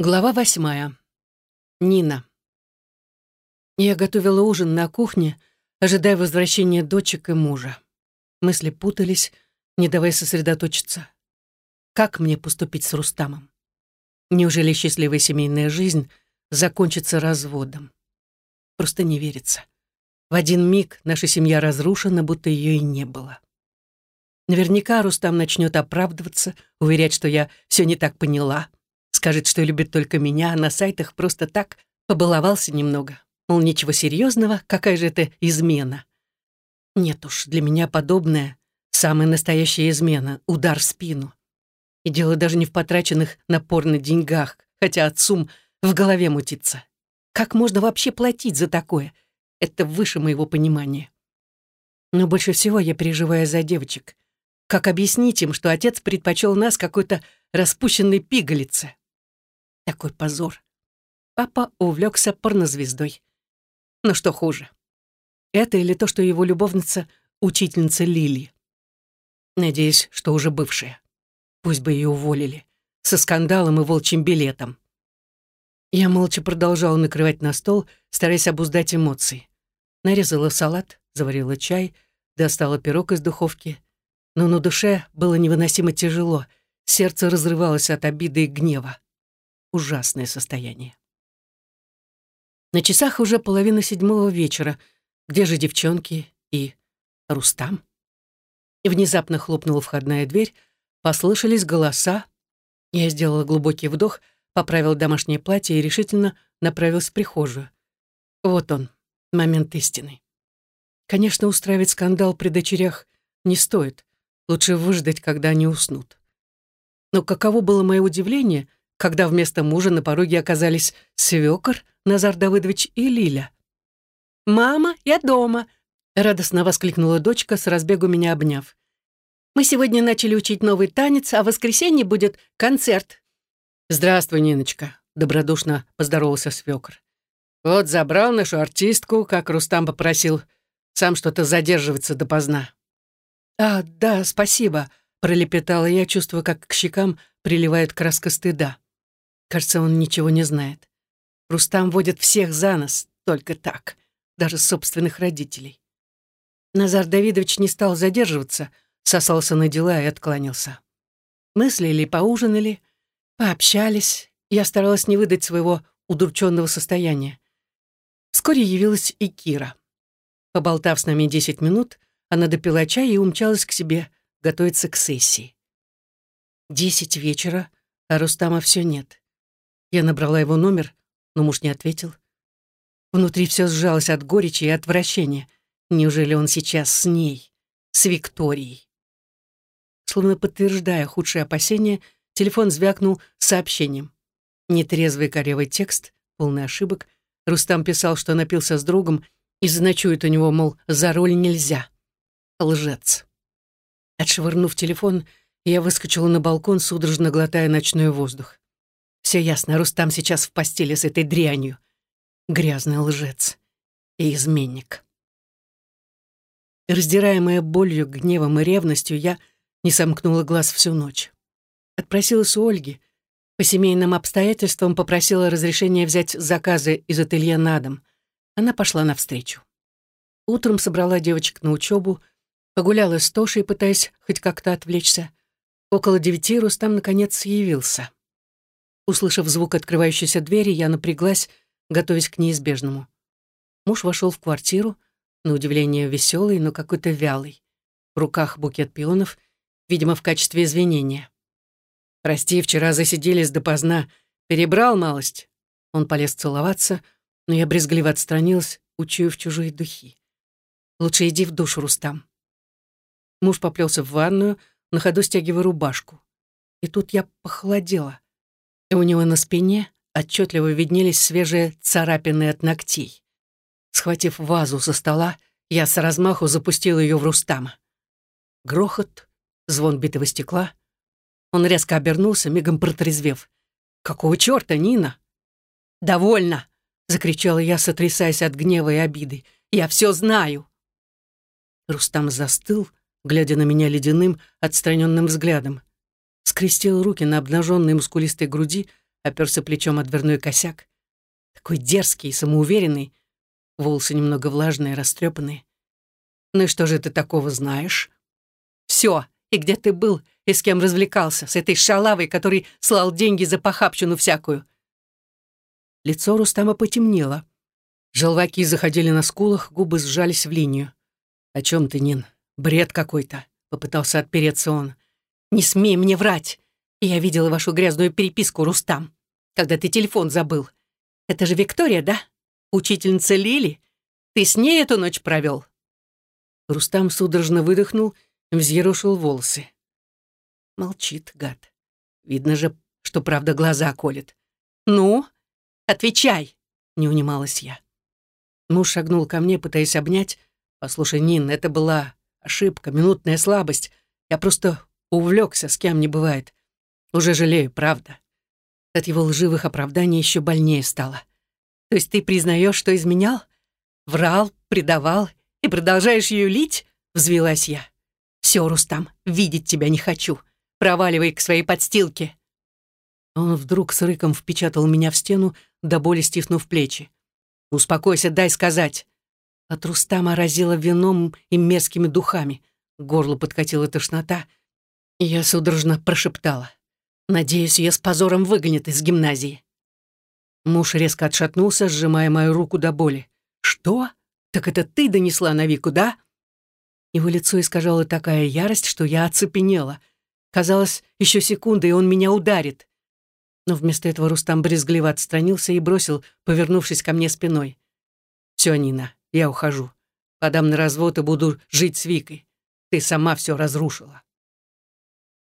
Глава восьмая. Нина. Я готовила ужин на кухне, ожидая возвращения дочек и мужа. Мысли путались, не давая сосредоточиться. Как мне поступить с Рустамом? Неужели счастливая семейная жизнь закончится разводом? Просто не верится. В один миг наша семья разрушена, будто ее и не было. Наверняка Рустам начнет оправдываться, уверять, что я все не так поняла — Скажет, что любит только меня, а на сайтах просто так побаловался немного. Мол, ничего серьезного, какая же это измена. Нет уж, для меня подобное — самая настоящая измена, удар в спину. И дело даже не в потраченных на порно деньгах, хотя от сумм в голове мутится. Как можно вообще платить за такое? Это выше моего понимания. Но больше всего я переживаю за девочек. Как объяснить им, что отец предпочел нас какой-то распущенной пигалице? Такой позор. Папа увлекся порнозвездой. Но что хуже? Это или то, что его любовница — учительница Лили? Надеюсь, что уже бывшая. Пусть бы ее уволили. Со скандалом и волчьим билетом. Я молча продолжала накрывать на стол, стараясь обуздать эмоции. Нарезала салат, заварила чай, достала пирог из духовки. Но на душе было невыносимо тяжело, сердце разрывалось от обиды и гнева ужасное состояние. На часах уже половина седьмого вечера. Где же девчонки и Рустам? И внезапно хлопнула входная дверь, послышались голоса. Я сделала глубокий вдох, поправила домашнее платье и решительно направилась в прихожую. Вот он, момент истины. Конечно, устраивать скандал при дочерях не стоит. Лучше выждать, когда они уснут. Но каково было мое удивление, когда вместо мужа на пороге оказались свекор Назар Давыдович и Лиля. «Мама, я дома!» — радостно воскликнула дочка, с разбегу меня обняв. «Мы сегодня начали учить новый танец, а в воскресенье будет концерт». «Здравствуй, Ниночка», — добродушно поздоровался свекор. «Вот забрал нашу артистку, как Рустам попросил. Сам что-то задерживается допоздна». «А, да, спасибо», — пролепетала я, чувствуя, как к щекам приливает краска стыда. Кажется, он ничего не знает. Рустам водит всех за нос, только так, даже собственных родителей. Назар Давидович не стал задерживаться, сосался на дела и откланялся. Мыслили, поужинали, пообщались. Я старалась не выдать своего удрученного состояния. Вскоре явилась и Кира. Поболтав с нами десять минут, она допила чай и умчалась к себе, готовиться к сессии. Десять вечера, а Рустама все нет. Я набрала его номер, но муж не ответил. Внутри все сжалось от горечи и отвращения. Неужели он сейчас с ней, с Викторией? Словно подтверждая худшие опасения, телефон звякнул сообщением. Нетрезвый коревый текст, полный ошибок. Рустам писал, что напился с другом и заночует у него, мол, за роль нельзя. Лжец. Отшвырнув телефон, я выскочила на балкон, судорожно глотая ночной воздух. Все ясно, Рустам сейчас в постели с этой дрянью. Грязный лжец и изменник. Раздираемая болью, гневом и ревностью, я не сомкнула глаз всю ночь. Отпросилась у Ольги. По семейным обстоятельствам попросила разрешения взять заказы из ателье на дом. Она пошла навстречу. Утром собрала девочек на учебу, погуляла с Тошей, пытаясь хоть как-то отвлечься. Около девяти Рустам наконец явился. Услышав звук открывающейся двери, я напряглась, готовясь к неизбежному. Муж вошел в квартиру, на удивление веселый, но какой-то вялый. В руках букет пионов, видимо, в качестве извинения. «Прости, вчера засиделись допоздна. Перебрал малость». Он полез целоваться, но я брезгливо отстранилась, учуяв чужие духи. «Лучше иди в душ, Рустам». Муж поплелся в ванную, на ходу стягивая рубашку. И тут я похолодела и у него на спине отчетливо виднелись свежие царапины от ногтей. Схватив вазу со стола, я с размаху запустил ее в Рустама. Грохот, звон битого стекла. Он резко обернулся, мигом протрезвев. «Какого черта, Нина?» «Довольно!» — закричала я, сотрясаясь от гнева и обиды. «Я все знаю!» Рустам застыл, глядя на меня ледяным, отстраненным взглядом скрестил руки на обнаженной мускулистой груди, оперся плечом о дверной косяк. Такой дерзкий и самоуверенный. Волосы немного влажные, растрепанные. «Ну и что же ты такого знаешь?» «Все. И где ты был, и с кем развлекался? С этой шалавой, который слал деньги за похабщину всякую?» Лицо Рустама потемнело. Желваки заходили на скулах, губы сжались в линию. «О чем ты, Нин? Бред какой-то», — попытался отпереться он. «Не смей мне врать! Я видела вашу грязную переписку, Рустам, когда ты телефон забыл. Это же Виктория, да? Учительница Лили? Ты с ней эту ночь провел?» Рустам судорожно выдохнул, взъерошил волосы. Молчит, гад. Видно же, что правда глаза колет. «Ну, отвечай!» — не унималась я. Муж шагнул ко мне, пытаясь обнять. «Послушай, Нин, это была ошибка, минутная слабость. Я просто увлекся, с кем не бывает. Уже жалею, правда». От его лживых оправданий еще больнее стало. «То есть ты признаешь, что изменял? Врал, предавал и продолжаешь юлить?» — взвилась я. «Все, Рустам, видеть тебя не хочу. Проваливай к своей подстилке». Он вдруг с рыком впечатал меня в стену, до боли стиснув плечи. «Успокойся, дай сказать». От Рустама разило вином и мерзкими духами. Горло подкатила тошнота, я судорожно прошептала. «Надеюсь, ее с позором выгонят из гимназии». Муж резко отшатнулся, сжимая мою руку до боли. «Что? Так это ты донесла на Вику, да?» Его лицо искажало такая ярость, что я оцепенела. Казалось, еще секунда, и он меня ударит. Но вместо этого Рустам брезгливо отстранился и бросил, повернувшись ко мне спиной. «Все, Нина, я ухожу. Подам на развод и буду жить с Викой. Ты сама все разрушила».